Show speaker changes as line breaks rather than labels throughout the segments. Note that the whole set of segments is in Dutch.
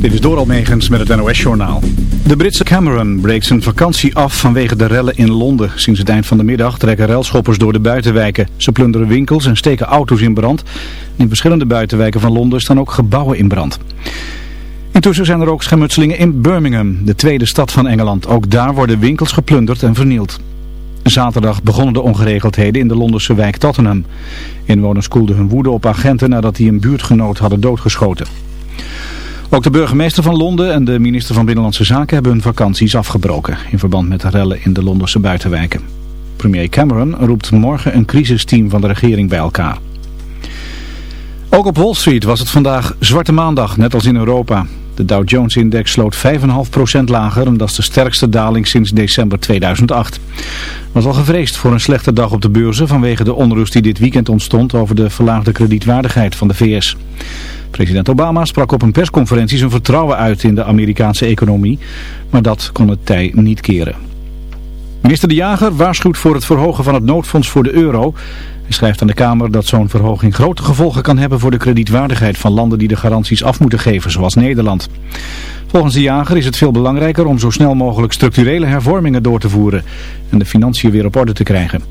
Dit is Doral Megens met het NOS-journaal. De Britse Cameron breekt zijn vakantie af vanwege de rellen in Londen. Sinds het eind van de middag trekken relschoppers door de buitenwijken. Ze plunderen winkels en steken auto's in brand. In verschillende buitenwijken van Londen staan ook gebouwen in brand. Intussen zijn er ook schermutselingen in Birmingham, de tweede stad van Engeland. Ook daar worden winkels geplunderd en vernield. Zaterdag begonnen de ongeregeldheden in de Londense wijk Tottenham. Inwoners koelden hun woede op agenten nadat die een buurtgenoot hadden doodgeschoten. Ook de burgemeester van Londen en de minister van Binnenlandse Zaken hebben hun vakanties afgebroken in verband met de rellen in de Londense buitenwijken. Premier Cameron roept morgen een crisisteam van de regering bij elkaar. Ook op Wall Street was het vandaag Zwarte Maandag, net als in Europa. De Dow Jones-index sloot 5,5% lager en dat is de sterkste daling sinds december 2008. was al gevreesd voor een slechte dag op de beurzen vanwege de onrust die dit weekend ontstond over de verlaagde kredietwaardigheid van de VS. President Obama sprak op een persconferentie zijn vertrouwen uit in de Amerikaanse economie, maar dat kon het tij niet keren. Minister De Jager waarschuwt voor het verhogen van het noodfonds voor de euro. Hij schrijft aan de Kamer dat zo'n verhoging grote gevolgen kan hebben voor de kredietwaardigheid van landen die de garanties af moeten geven, zoals Nederland. Volgens De Jager is het veel belangrijker om zo snel mogelijk structurele hervormingen door te voeren en de financiën weer op orde te krijgen.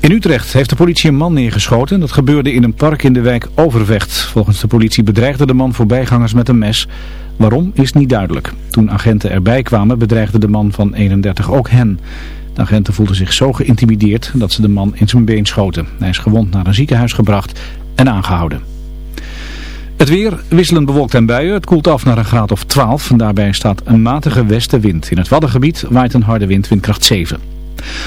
In Utrecht heeft de politie een man neergeschoten. Dat gebeurde in een park in de wijk Overvecht. Volgens de politie bedreigde de man voorbijgangers met een mes. Waarom is niet duidelijk. Toen agenten erbij kwamen bedreigde de man van 31 ook hen. De agenten voelden zich zo geïntimideerd dat ze de man in zijn been schoten. Hij is gewond naar een ziekenhuis gebracht en aangehouden. Het weer wisselend bewolkt en buien. Het koelt af naar een graad of 12. En daarbij staat een matige westenwind. In het Waddengebied waait een harde wind, windkracht 7.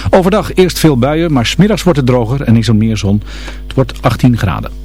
Overdag eerst veel buien, maar smiddags wordt het droger en is er meer zon. Het wordt 18 graden.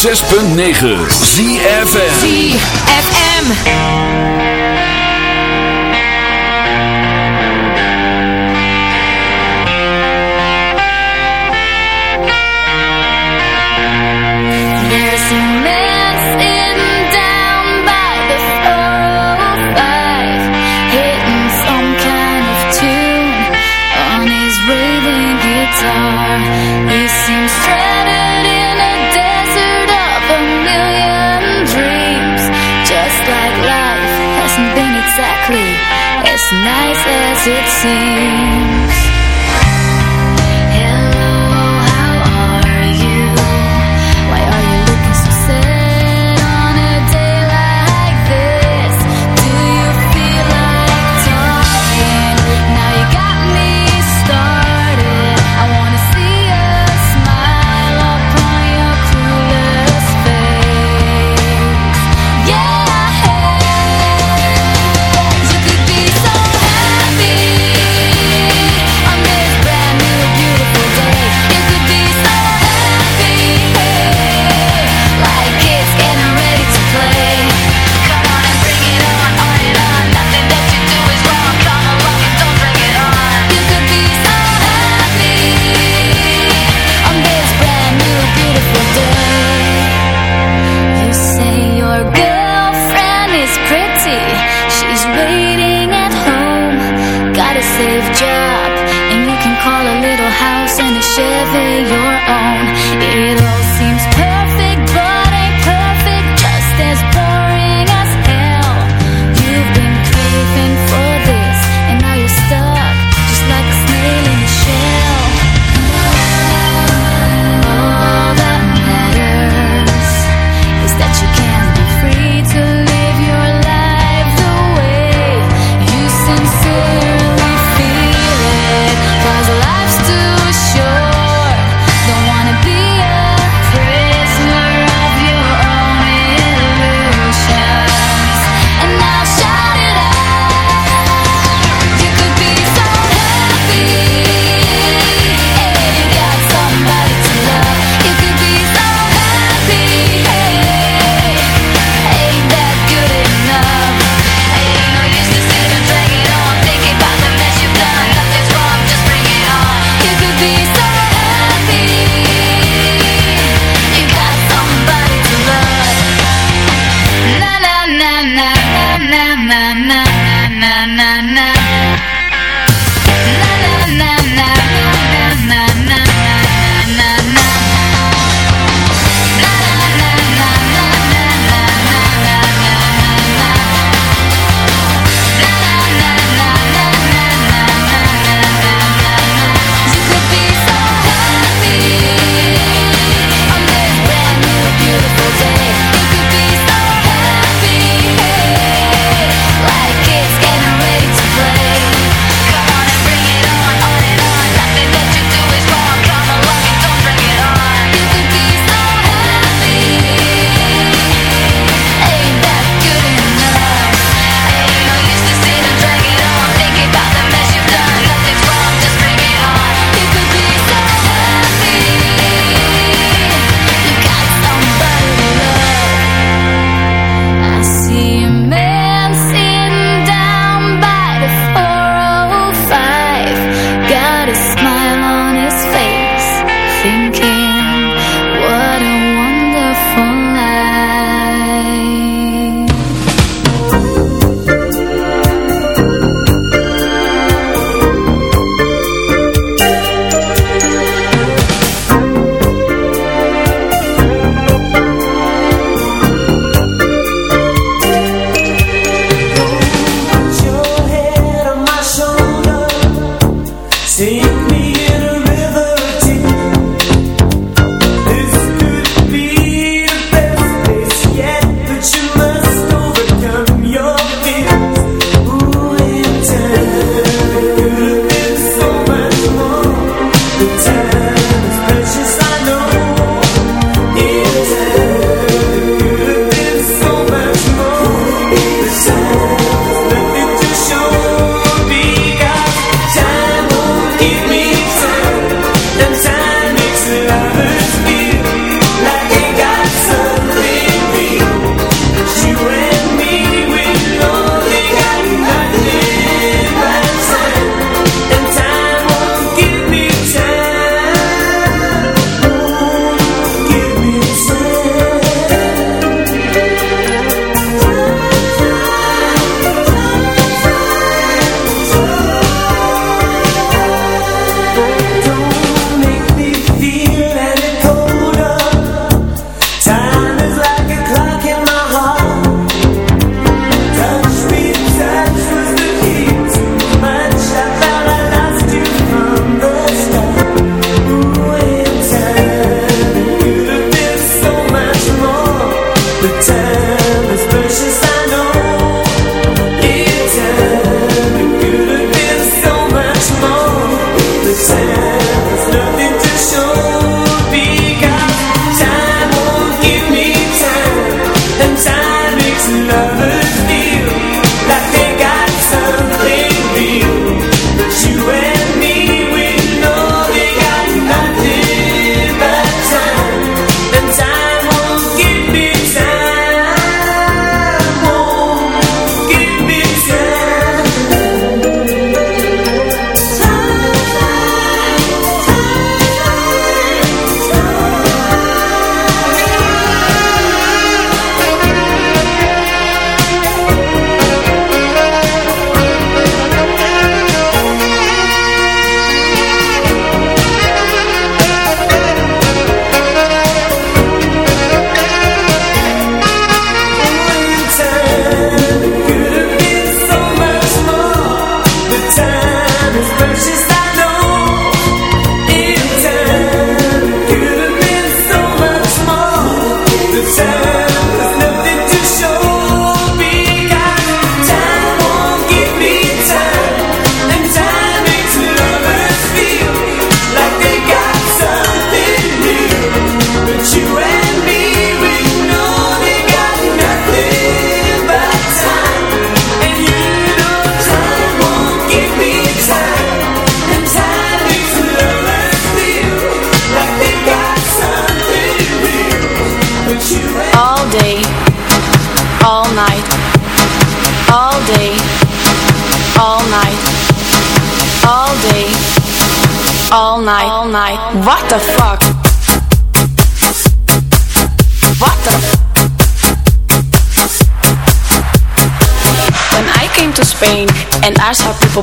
106.9 ZFM
ZFM.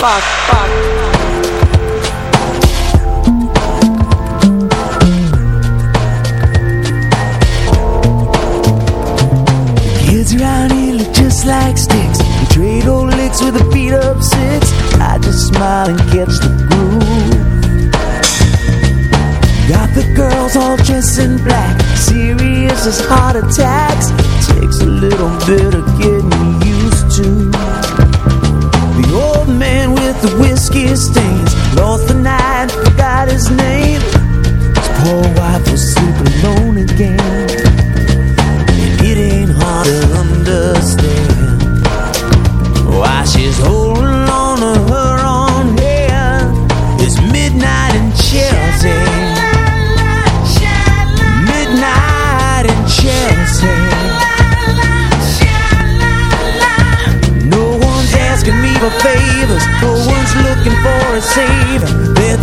Fuck? fuck?
Kids around here look just like sticks. We trade old licks with a beat up six. I just smile and catch the groove. Got the girls all dressed in black, serious as heart attacks. Takes a little bit of getting the whiskey stains lost the night, forgot his name. His poor wife was sleeping alone again. Favors. No one's looking for a savior. They're